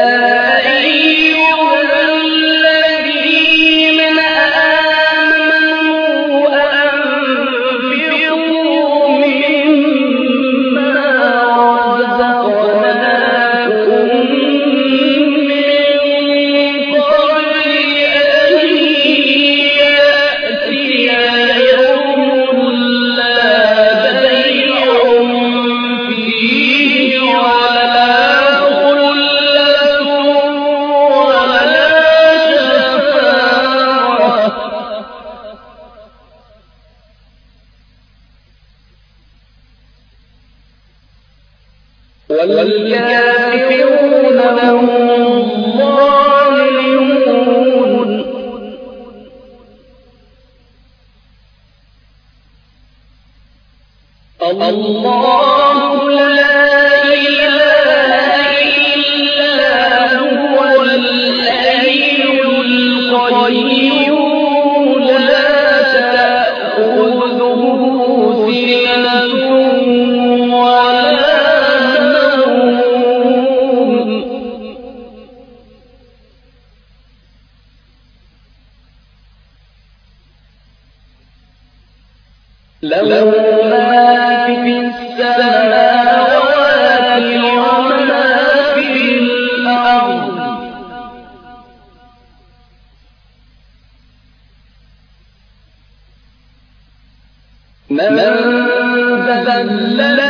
أيها من ذا الذي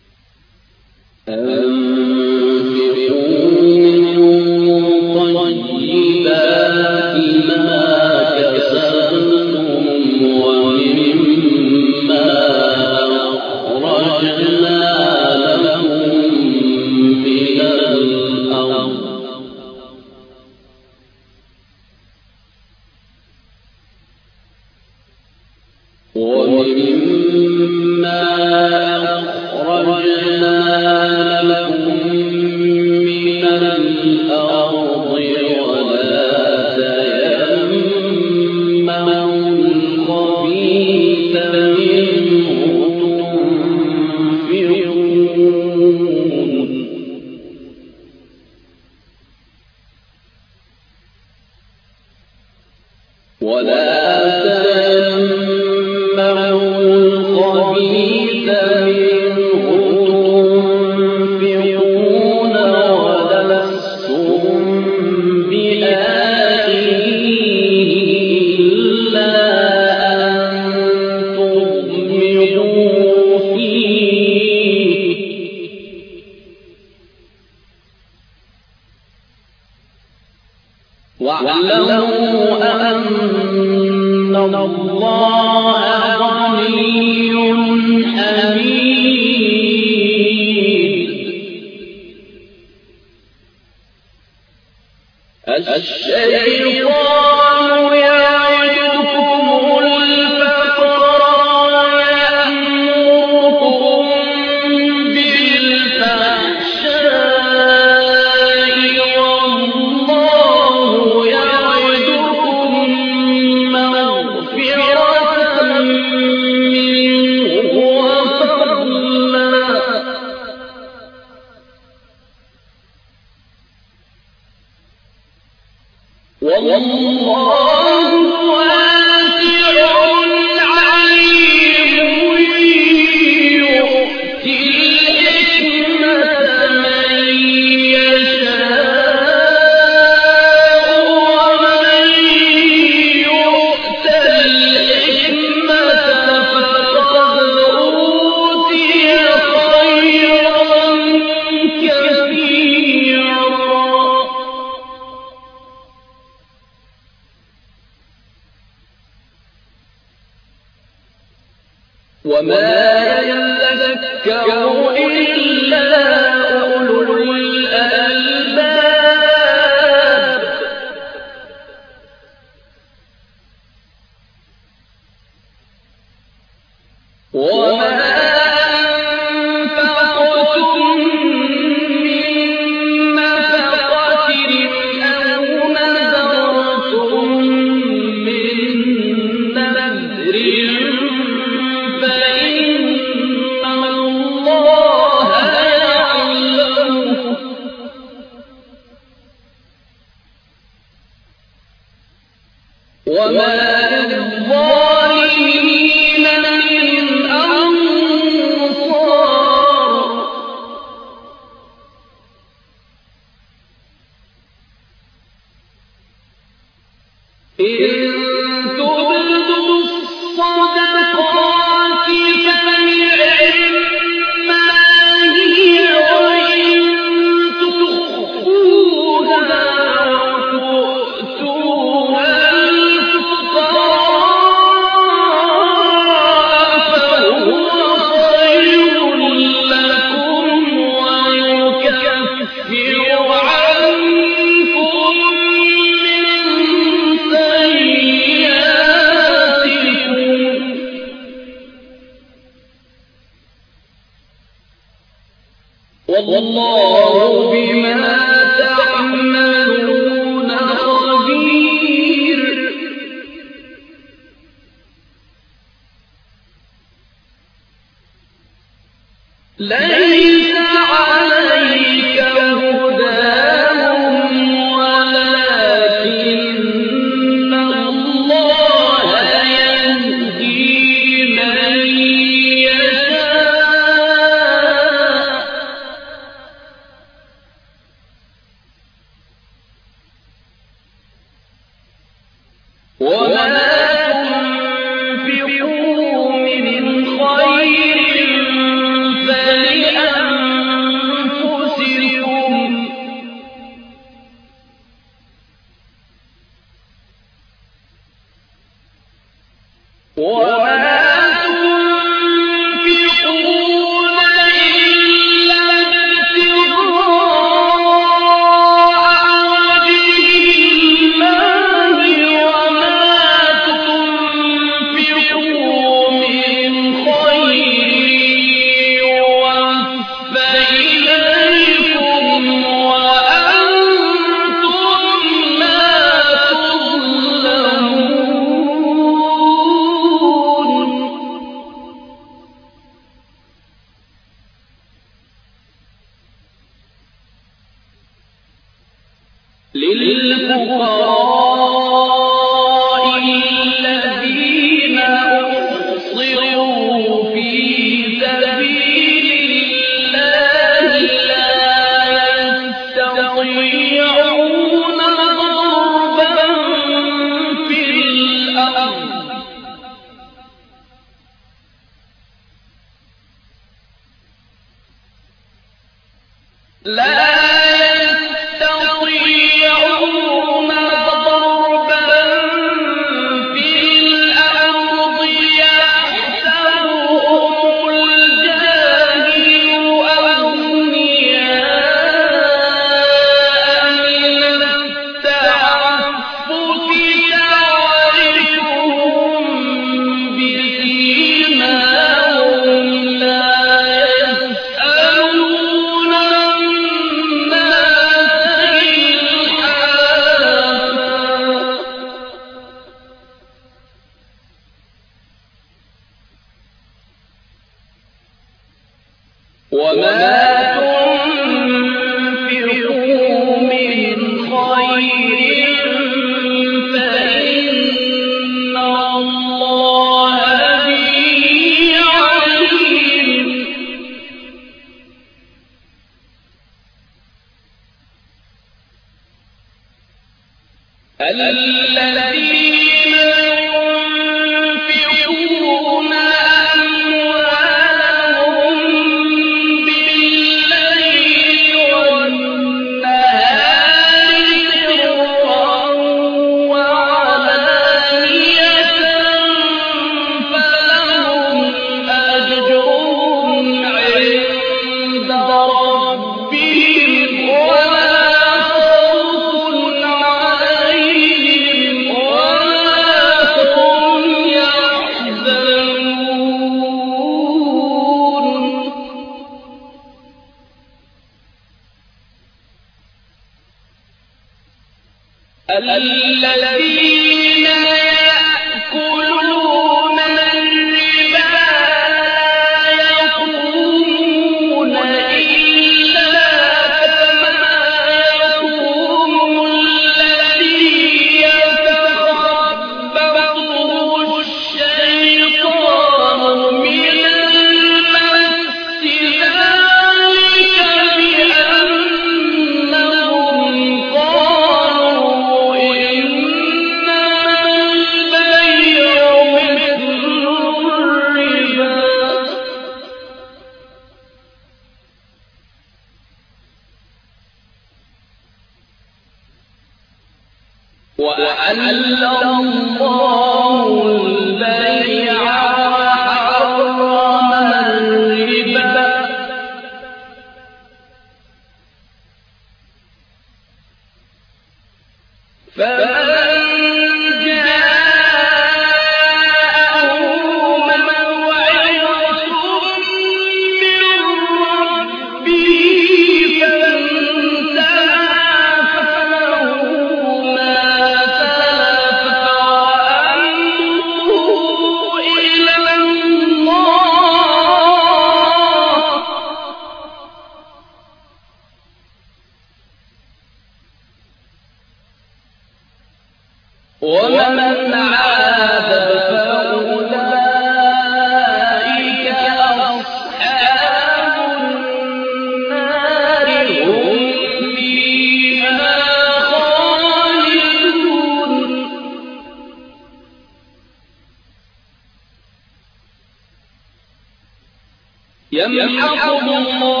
يمحق الله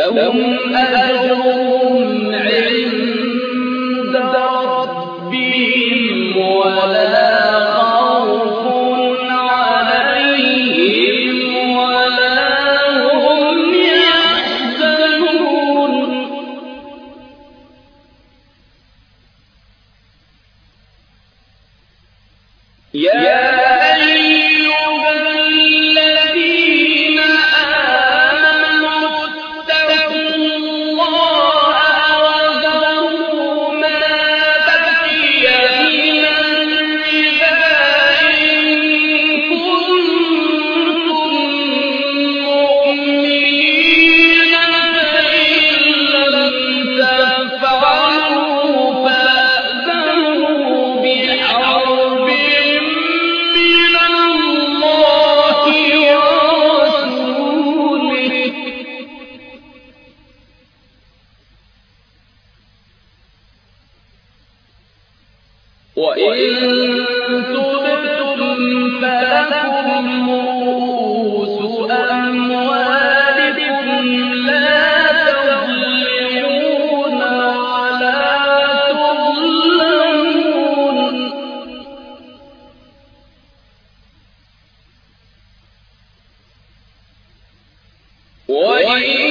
لهم أجرهم 我一。